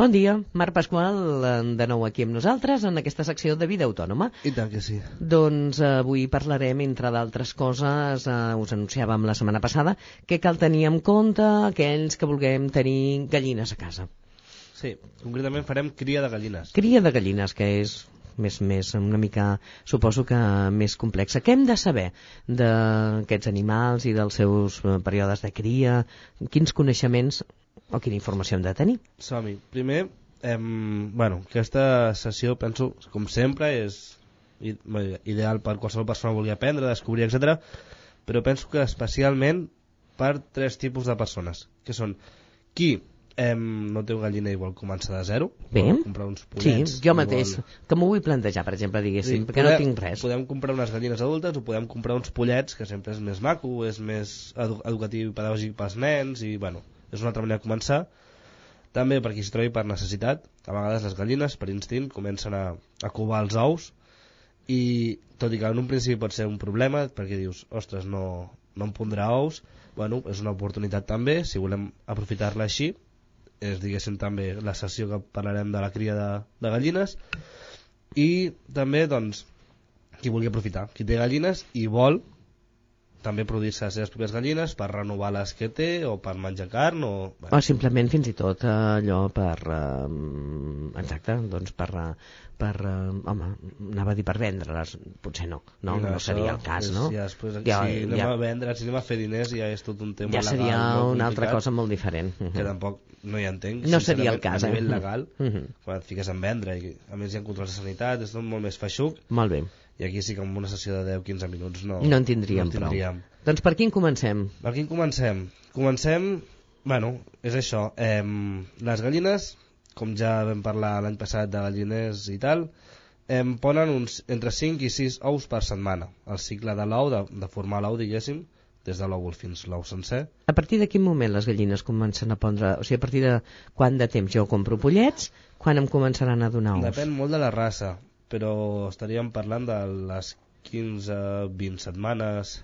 Bon dia, Marc Pasqual, eh, de nou aquí amb nosaltres en aquesta secció de vida autònoma. I tant que sí. Doncs eh, avui parlarem, entre d'altres coses, eh, us anunciàvem la setmana passada, que cal tenir en compte aquells que vulguem tenir gallines a casa. Sí, concretament farem cria de gallines. Cria de gallines, que és més, més una mica, suposo que més complexa. Què hem de saber d'aquests animals i dels seus eh, períodes de cria? Quins coneixements o quina informació hem de tenir? Som-hi. Primer, em, bueno, aquesta sessió, penso, com sempre, és ideal per qualsevol persona que vulgui aprendre, descobrir, etc. Però penso que especialment per tres tipus de persones, que són qui em, no té una gallina i vol començar de zero, Bé. vol comprar uns Sí, pollets... jo i mateix, vol- que m'ho vull plantejar, per exemple, diguéssim, Sí, perquè no podem- tinc res. Podem comprar unes gallines adultes o podem comprar uns pollets, que sempre és més maco, és més edu educatiu i pedagògic pels nens, i bueno, és una altra manera de començar. També per qui s'hi trobi per necessitat, a vegades les gallines, per instint, comencen a, a covar els ous, i tot i que en un principi pot ser un problema, perquè dius, ostres, no, no em pondrà ous, bueno, és una oportunitat també, si volem aprofitar-la així, és diguéssim també la sessió que parlarem de la cria de, de gallines, i també doncs qui vulgui aprofitar, qui té gallines i vol també produir-se les seves pròpies gallines per renovar les que té o per menjar carn o... O simplement fins i tot eh, allò per... Eh, exacte, doncs per... eh, per eh, home, anava a dir per vendre-les, potser no, no, no, seria el cas, és, no? Ja, després, Ja- si anem ja- a vendre, si anem a fer diners ja és tot un tema ja legal seria molt una altra cosa molt diferent. que tampoc no hi entenc No seria el cas, a nivell eh? legal Mhm. quan et fiques en vendre i a més hi ha controls de sanitat és tot molt més feixuc Molt bé. I aquí sí que en una sessió de 10-15 minuts no, No en tindríem, no en tindríem. prou. Doncs per quin comencem? Per quin comencem? Comencem, bueno, és això, eh, les gallines, com ja vam parlar l'any passat de galliners i tal, eh, ponen uns entre 5 i 6 ous per setmana. El cicle de l'ou, de, de formar l'ou, diguéssim, des de l'òvul fins l'ou sencer. A partir de quin moment les gallines comencen a pondre... O sigui, a partir de quant de temps jo compro pollets, quan em començaran a donar ous? Depèn molt de la raça, però estaríem parlant de les 15-20 setmanes,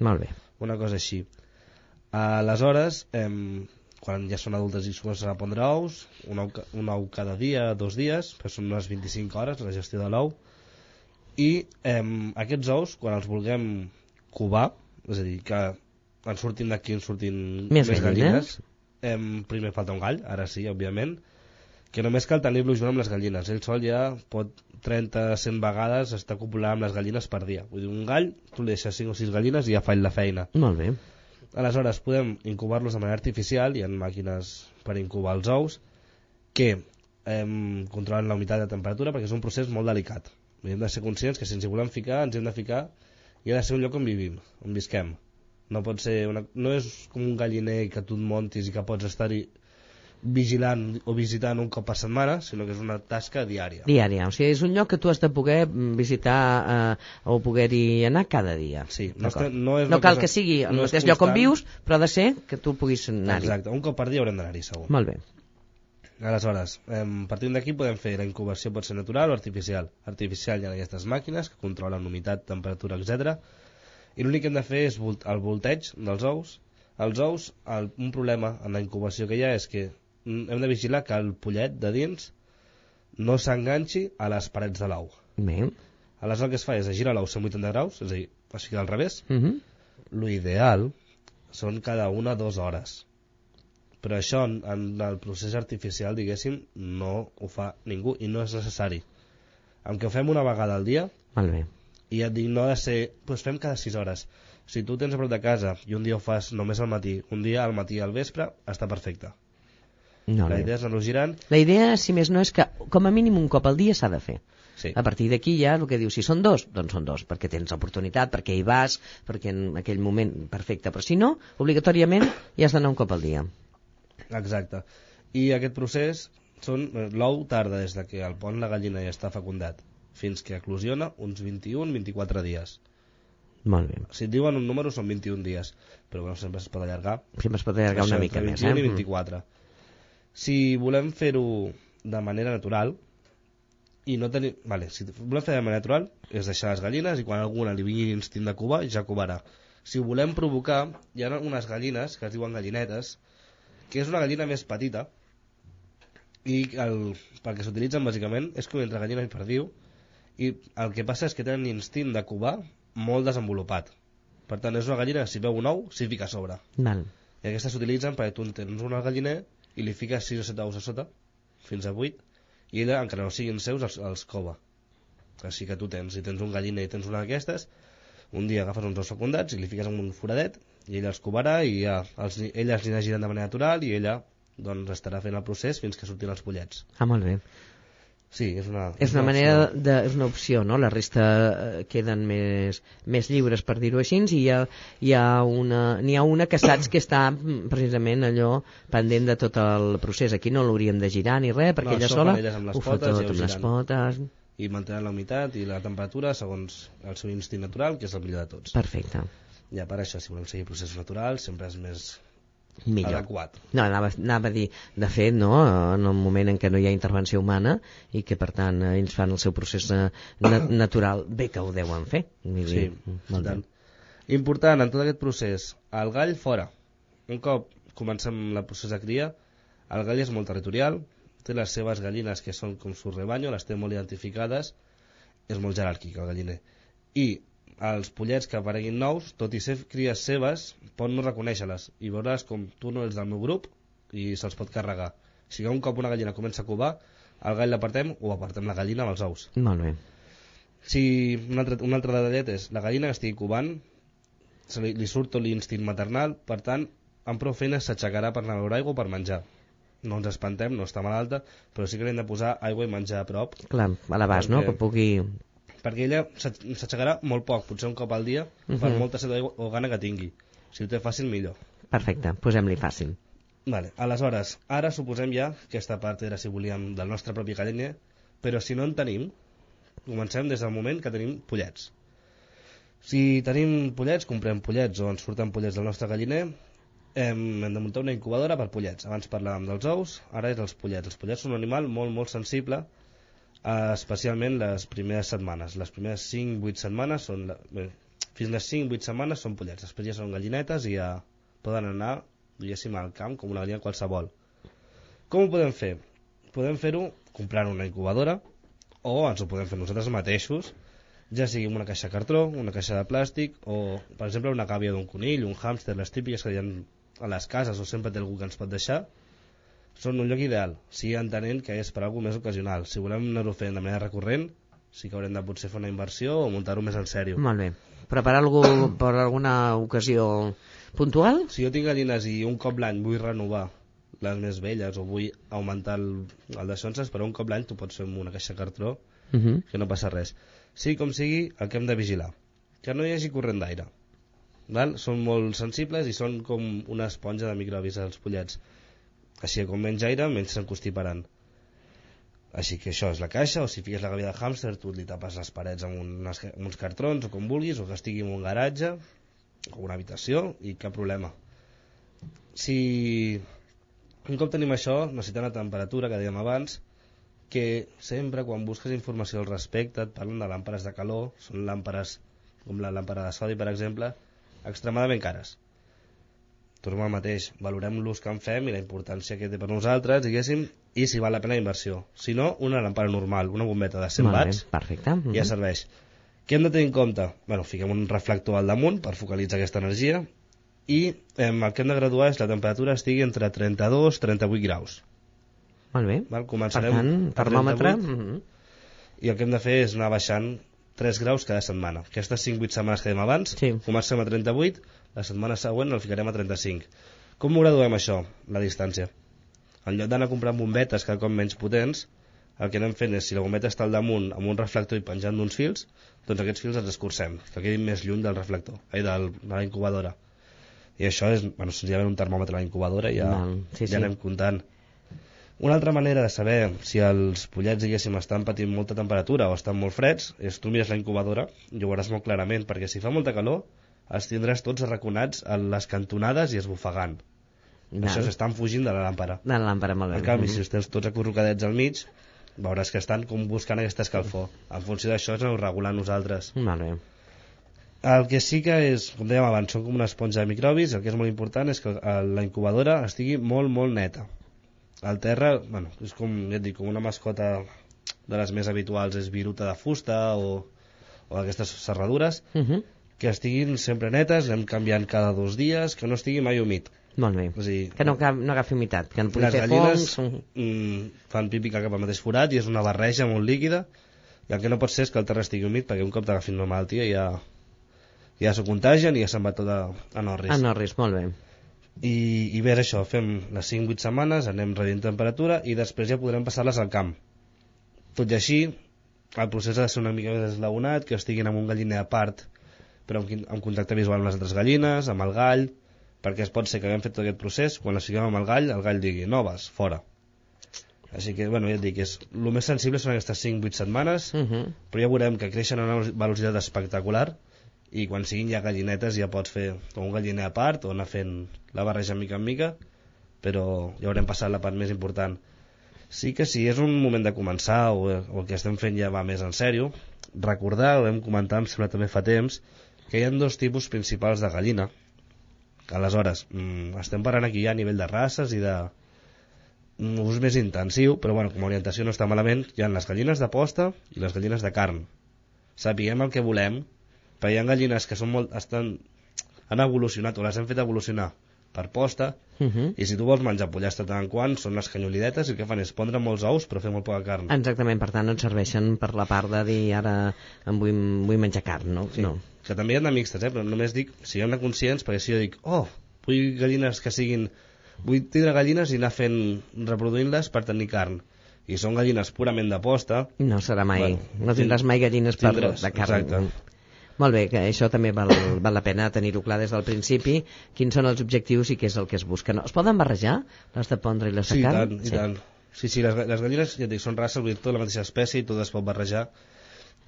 Molt bé. una cosa així. Aleshores, eh, quan ja són adultes i comencen a pondre ous, un ou, un ou cada dia, dos dies, però són unes 25 hores la gestió de l'ou, i eh, aquests ous, quan els vulguem covar, és a dir, que en surtin d'aquí en surtin Més gallines. eh, primer falta un gall, ara sí, òbviament, que només cal tenir-lo junt amb les gallines. Ell sol ja pot 30-100 vegades estar copulant amb les gallines per dia. Vull dir, un gall, tu li deixes 5 o 6 gallines i ja fa la feina. Molt bé. Aleshores, podem incubar-los de manera artificial, hi ha màquines per incubar els ous, que eh, controlen la humitat de temperatura perquè és un procés molt delicat. I hem de ser conscients que si ens hi volem ficar, ens hem de ficar i ha de ser un lloc on vivim, on visquem. No pot ser una... no és com un galliner que tu et montis i que pots estar-hi vigilant o visitant un cop per setmana, sinó que és una tasca diària. Diària. O sigui, és un lloc que tu has de poder mm, visitar eh, o poder-hi anar cada dia. Sí, no, estem, no, és no cal cosa- que sigui al no mateix lloc on vius, però ha de ser que tu puguis anar-hi. Exacte, un cop per dia haurem d'anar-hi segur. Molt bé. Aleshores, em, partint d'aquí podem fer la incubació pot ser natural o artificial. Artificial hi ha aquestes màquines que controlen humitat, temperatura, etc. I l'únic que hem de fer és el volteig dels ous. Els ous, el, un problema en la incubació que hi ha és que hem de vigilar que el pollet de dins no s'enganxi a les parets de l'ou. Bé. Aleshores el que es fa és girar l'ou 180 graus, és a dir, es fica al revés. Uh -huh. Lo ideal són cada una o dues hores. Però això en, en el procés artificial, diguéssim, no ho fa ningú i no és necessari. Amb que ho fem una vegada al dia, Molt bé. i et dic, no ha de ser... Doncs fem cada 6 hores. Si tu tens a prop de casa i un dia ho fas només al matí, un dia al matí i al vespre, està perfecte. No, La idea és anar-lo girant. La idea, si més no, és que com a mínim un cop al dia s'ha de fer. Sí. A partir d'aquí ja el que diu, si són dos, doncs són dos, perquè tens oportunitat, perquè hi vas, perquè en aquell moment, perfecte. Però si no, obligatòriament hi has d'anar un cop al dia. Exacte. I aquest procés, són eh, l'ou tarda des de que el pon la gallina ja està fecundat fins que eclosiona uns 21-24 dies. Molt bé. Si et diuen un número són 21 dies, però bueno, sempre es pot allargar. Sempre es pot allargar una Això, mica entre més. 21 Eh? i 24. Si volem fer-ho de manera natural, i no tenir... Vale, si volem fer de manera natural, és deixar les gallines i quan alguna li vingui l'instint de cubar, ja cubarà. Si ho volem provocar, hi ha unes gallines que es diuen gallinetes, que és una gallina més petita, i el, pel que s'utilitzen bàsicament és com entre gallina i perdiu i el que passa és que tenen instint de covar molt desenvolupat per tant és una gallina que si veu un ou s'hi fica a sobre Val. i aquestes s'utilitzen perquè tu tens un galliner i li fiques 6 o 7 ous a sota fins a 8 i ella, encara no siguin seus, els, els cova així que tu tens, si tens un galliner i tens una d'aquestes un dia agafes uns ous fecundats i li fiques en un foradet i ella els covarà i ja, els, ella els anirà girant de manera natural i ella doncs estarà fent el procés fins que surtin els pollets Ah, molt bé. Sí, és una, És una opció. manera de, és una opció, no? La resta eh, queden més, més lliures, per dir-ho així, i hi ha, hi ha una, n'hi ha una que saps que està mm, precisament allò pendent de tot el procés. Aquí no l'hauríem de girar ni res, perquè No, ella sola elles amb les ho fa tot amb les potes. i mantenen la humitat i la temperatura segons el seu instint natural que és el millor de tots Perfecte. ja per això si volem seguir processos naturals sempre és més Millor. adequat No, anava, anava a dir, de fet, no, en el moment en què no hi ha intervenció humana i que, per tant, eh, ells fan el seu procés eh, na natural, bé que ho deuen fer. Vull Sí, dir, molt bé. tant. Important, en tot aquest procés, el gall fora. Un cop comencem el procés de cria, el gall és molt territorial, té les seves gallines que són com su rebanyo, les té molt identificades, és molt jeràrquic el galliner. I els pollets que apareguin nous, tot i ser cries seves, pot no reconèixer-les i veuràs com tu no ets del meu grup i se'ls pot carregar. Si un cop una gallina comença a covar, el gall l'apartem o apartem la gallina amb els ous. Molt bé. Si un altre, un altre detallet és la gallina que estigui covant se li, li surt tot l'instint maternal per tant amb prou feines s'aixecarà per anar a beure aigua o per menjar no ens espantem, no està malalta però sí que li hem de posar aigua i menjar a prop Clar, a l'abast, no? Que pugui... perquè ella s'aix- s'aixecarà molt poc, potser un cop al dia per Mhm. molta set o gana que tingui si ho té fàcil millor Perfecte, posem-li fàcil. Vale, aleshores, ara suposem ja que aquesta part era, si volíem, del nostre propi galliner, però si no en tenim, comencem des del moment que tenim pollets. Si tenim pollets, comprem pollets o ens surten pollets del nostre galliner, hem, hem de muntar una incubadora per pollets. Abans parlàvem dels ous, ara és els pollets. Els pollets són un animal molt, molt sensible, eh, especialment les primeres setmanes. Les primeres 5-8 setmanes són... La, bé, fins les 5-8 setmanes són pollets, després ja són gallinetes i ja poden anar diguéssim al camp com una gallina qualsevol com ho podem fer? podem fer-ho comprant una incubadora o ens ho podem fer nosaltres mateixos ja sigui una caixa de cartró, una caixa de plàstic o per exemple una gàbia d'un conill un hàmster, les típiques que hi ha a les cases o sempre té algú que ens pot deixar són un lloc ideal si entenent que és per alguna més ocasional si volem anar-ho fent de manera recurrent sí que haurem de potser fer una inversió o muntar-ho més en sèrio Molt bé. Preparar algú per alguna ocasió puntual? Si jo tinc gallines i un cop l'any vull renovar les més velles o vull augmentar el, el de sonses, però un cop l'any tu pots fer amb una caixa cartró Uh -huh. que no passa res. Sí com sigui, el que hem de vigilar. Que no hi hagi corrent d'aire. Val? Són molt sensibles i són com una esponja de microbis als pollets. Així que com menys aire, menys s'encostiparan. Així que això és la caixa, o si fiques la gàbia de hàmster, tu li tapes les parets amb, unes, amb uns cartrons o com vulguis, o que estigui en un garatge o una habitació, i cap problema. Si un cop tenim això, necessitem la temperatura, que dèiem abans, que sempre quan busques informació al respecte et parlen de làmperes de calor, són làmperes com la làmpara de sodi, per exemple, extremadament cares. Tornem al mateix, valorem l'ús que en fem i la importància que té per nosaltres, diguéssim, i si val la pena la inversió. Si no, una làmpara normal, una bombeta de 100 Molt bé, watts, perfecte. Uh -huh. ja serveix. Què hem de tenir en compte? Bueno, fiquem un reflector al damunt per focalitzar aquesta energia i eh, el que hem de graduar és que la temperatura estigui entre 32 i 38 graus. Molt bé. Val? Per Començarem tant, a termòmetre... 38, Uh -huh. i el que hem de fer és anar baixant 3 graus cada setmana. Aquestes 5-8 setmanes que dèiem abans, Sí. comencem a 38, la setmana següent el ficarem a 35. Com ho graduem això, la distància? En lloc d'anar comprant bombetes cada cop menys potents, el que anem fent és, si la bombeta està al damunt amb un reflector i penjant d'uns fils, doncs aquests fils els escurcem, que quedin més lluny del reflector, ai, del, de la incubadora. I això és, bueno, senzillament un termòmetre a la incubadora i ja, Val, sí, sí. ja anem comptant. Una altra manera de saber si els pollets, diguéssim, estan patint molta temperatura o estan molt freds, és tu mires la incubadora i ho veuràs molt clarament, perquè si fa molta calor, els tindràs tots arraconats a les cantonades i esbufegant. Val. Això s'estan fugint de la làmpara. De la làmpara, molt bé. En canvi, Uh si -huh. els tens tots acurrucadets al mig, veuràs que estan com buscant aquesta escalfor. En funció d'això ens aneu regulant nosaltres. Molt bé. El que sí que és, com dèiem abans, són com una esponja de microbis, el que és molt important és que eh, la incubadora estigui molt, molt neta. al terra, bueno, és com, ja et dic, com una mascota de les més habituals és viruta de fusta o, o aquestes serradures, Uh -huh. Que estiguin sempre netes, anem canviant cada dos dies, que no estigui mai humit. Molt bé. A dir, Que no, no agafi humitat, que no pugui les fer gallines fongs... mm, fan pipí cap al mateix forat i és una barreja molt líquida i el que no pot ser és que el terra estigui humit perquè un cop t'agafin una malaltia ja, ja s'ho contagien i ja se'n va tot a, a Norris. Ah, Norris, molt bé. I, i bé, això, fem les 5-8 setmanes, anem reduint temperatura i després ja podrem passar-les al camp. Tot i així, el procés ha de ser una mica més eslaonat, que estiguin en un galliner a part, però quin- amb contacte visual amb les altres gallines, amb el gall, perquè es pot ser que haguem fet tot aquest procés, quan les fiquem amb el gall, el gall digui, noves, fora. Així que, bueno, ja et dic, és, el més sensible són aquestes 5-8 setmanes, Uh -huh. però ja veurem que creixen a una velocitat espectacular i quan siguin ja gallinetes ja pots fer o un galliner a part o anar fent la barreja mica en mica però ja haurem passat la part més important sí que si és un moment de començar o, o el que estem fent ja va més en sèrio recordar, ho vam comentar em sembla també fa temps que hi ha dos tipus principals de gallina aleshores mm, estem parlant aquí ja a nivell de races i de un ús més intensiu, però bueno, com a orientació no està malament, hi ha les gallines de posta i les gallines de carn. Sapiguem el que volem, perquè hi ha gallines que són molt, estan, han evolucionat o les hem fet evolucionar per posta, Uh -huh. i si tu vols menjar pollastre tant en quant, són les canyolidetes i el que fan és pondre molts ous però fer molt poca carn. Exactament, per tant no et serveixen per la part de dir ara em vull, vull menjar carn, no? Sí. no. Que també hi ha de mixtes, eh? però només dic, si hi ha una conscients, perquè si jo dic, oh, vull gallines que siguin... Vull tindre gallines i anar fent, reproduint-les per tenir carn. I són gallines purament de posta, No serà mai. Bueno, no tindràs mai gallines per, tindràs, de carn. exacte. Molt bé, que això també val, val la pena tenir-ho clar des del principi, quins són els objectius i què és el que es busca. No? Es poden barrejar, les de pondre i les de Sí, carn? tant, i tant. Sí, sí, les, les gallines, ja dic, són races, vull dir, tota la mateixa espècie i tot es pot barrejar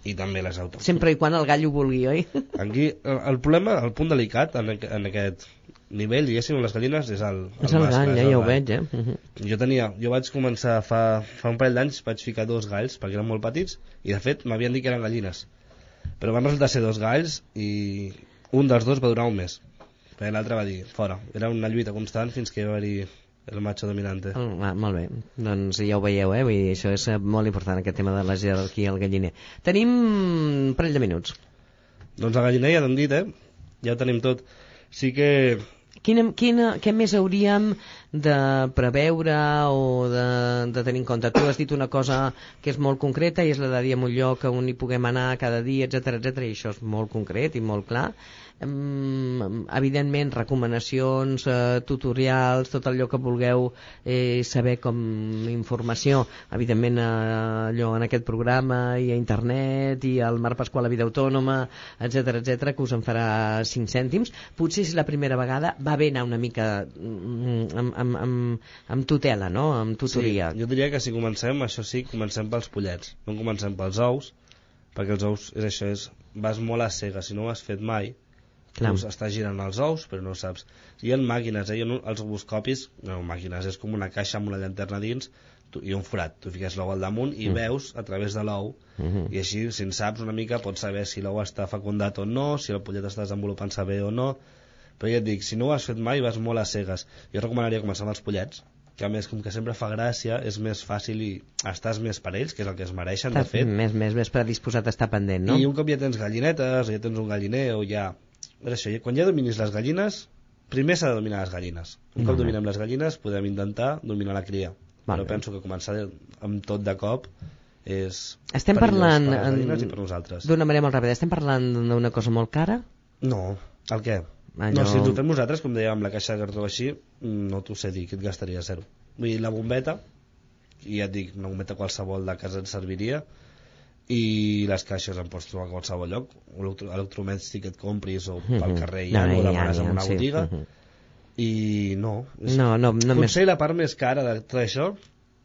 i també les auto. Sempre i quan el gall ho vulgui, oi? Aquí, el, el problema, el punt delicat en, en aquest nivell, diguéssim, les gallines, és el, el és el mascle, gall, el ja ho veig, eh? Uh -huh. Jo tenia, jo vaig començar fa, fa un parell d'anys, vaig ficar dos galls perquè eren molt petits i de fet m'havien dit que eren gallines. Però van resultar ser dos galls i un dels dos va durar un mes. Perquè l'altre va dir, fora. Era una lluita constant fins que va haver el macho dominante. Ah, molt bé, doncs ja ho veieu, eh? Vull dir, això és eh, molt important, aquest tema de la jerarquia al galliner. Tenim un parell de minuts. Doncs el galliner ja t'hem dit, eh? Ja ho tenim tot. Sí que Quina, quina, què més hauríem de preveure o de, de tenir en compte? Tu has dit una cosa que és molt concreta i és la de dir en un lloc on hi puguem anar cada dia, etc etc i això és molt concret i molt clar. Evidentment, recomanacions, eh, tutorials, tot allò que vulgueu eh, saber com informació, evidentment eh, allò en aquest programa i a internet i al Mar Pasqual a Vida Autònoma, etc etc que us en farà 5 cèntims. Potser si la primera vegada va bé anar una mica mm, amb, amb, amb, amb tutela, no? amb tutoria. Sí, jo diria que si comencem, això sí, comencem pels pollets. No comencem pels ous, perquè els ous és això, és, vas molt a cega, si no ho has fet mai, Clar. doncs estàs girant els ous, però no saps. Hi ha màquines, eh? Jo no, els ovoscopis, no, màquines, és com una caixa amb una llanterna dins tu, i un forat. Tu fiques l'ou al damunt i Mm. veus a través de l'ou Mhm. i així, si en saps una mica, pots saber si l'ou està fecundat o no, si el pollet està desenvolupant-se bé o no. Però ja et dic, si no ho has fet mai, vas molt a cegues. Jo recomanaria començar amb els pollets, que a més, com que sempre fa gràcia, és més fàcil i estàs més per ells, que és el que es mereixen, de Estàs fet. més, més, més predisposat a estar pendent, no? I un cop ja tens gallinetes, o ja tens un galliner, o ja... És això, quan ja dominis les gallines, primer s'ha de dominar les gallines. Un cop Molt bé. dominem les gallines, podem intentar dominar la cria. Molt Però penso que començar amb tot de cop és Estem parlant per les en- gallines i per nosaltres. D'una manera molt ràpida, estem parlant d'una cosa molt cara? No, el què? Allò- No, si ens ho fem nosaltres, com dèiem, amb la caixa de cartró així, no t'ho sé dir, que et gastaria zero. Vull dir, la bombeta, i ja et dic, una bombeta qualsevol de casa et serviria, i les caixes en pots trobar a qualsevol lloc, o electro- electromèstic que et compris, o pel Mhm. carrer ja, No, o ja, demanes ja, en una sí. botiga, Mhm. i no. És, No, no, no més... potser la part més cara de tot això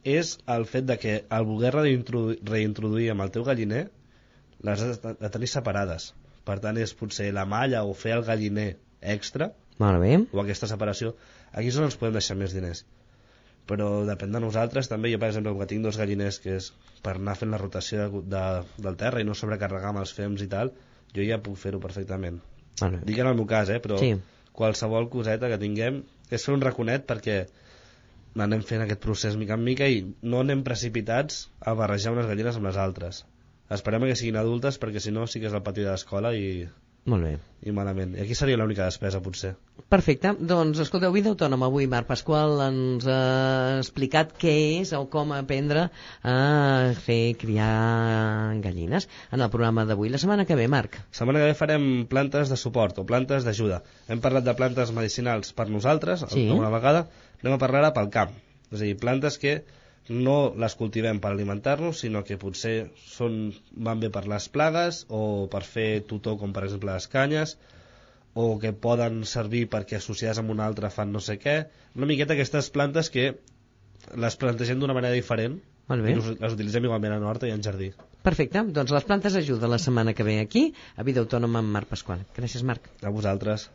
és el fet de que al voler reintroduir, reintroduir amb el teu galliner les has de tenir separades. Per tant, és potser la malla o fer el galliner extra, Molt bé. o aquesta separació, aquí és on ens podem deixar més diners. Però depèn de nosaltres també. Jo, per exemple, com que tinc dos galliners que és per anar fent la rotació de, de, del terra i no sobrecarregar amb els fems i tal, jo ja puc fer-ho perfectament. Bé. Dic en el meu cas, eh, però Sí. qualsevol coseta que tinguem és fer un raconet perquè anem fent aquest procés mica en mica i no anem precipitats a barrejar unes gallines amb les altres. Esperem que siguin adultes perquè si no sí que és el pati de l'escola i, Molt bé. i malament. I aquí seria l'única despesa, potser. Perfecte. Doncs, escolteu, Vida Autònoma, avui Marc Pasqual ens ha explicat què és o com aprendre a fer criar gallines en el programa d'avui. La setmana que ve, Marc. La setmana que ve farem plantes de suport o plantes d'ajuda. Hem parlat de plantes medicinals per nosaltres, Sí. una vegada. Anem a parlar ara pel camp. És a dir, plantes que no les cultivem per alimentar-nos, sinó que potser són, van bé per les plagues o per fer tutor, com per exemple les canyes, o que poden servir perquè associades amb una altra fan no sé què. Una miqueta aquestes plantes que les plantegem d'una manera diferent Molt bé. i les, utilitzem igualment en horta i en jardí. Perfecte. Doncs les plantes ajuda la setmana que ve aquí a Vida Autònoma amb Marc Pasqual. Gràcies, Marc. A vosaltres.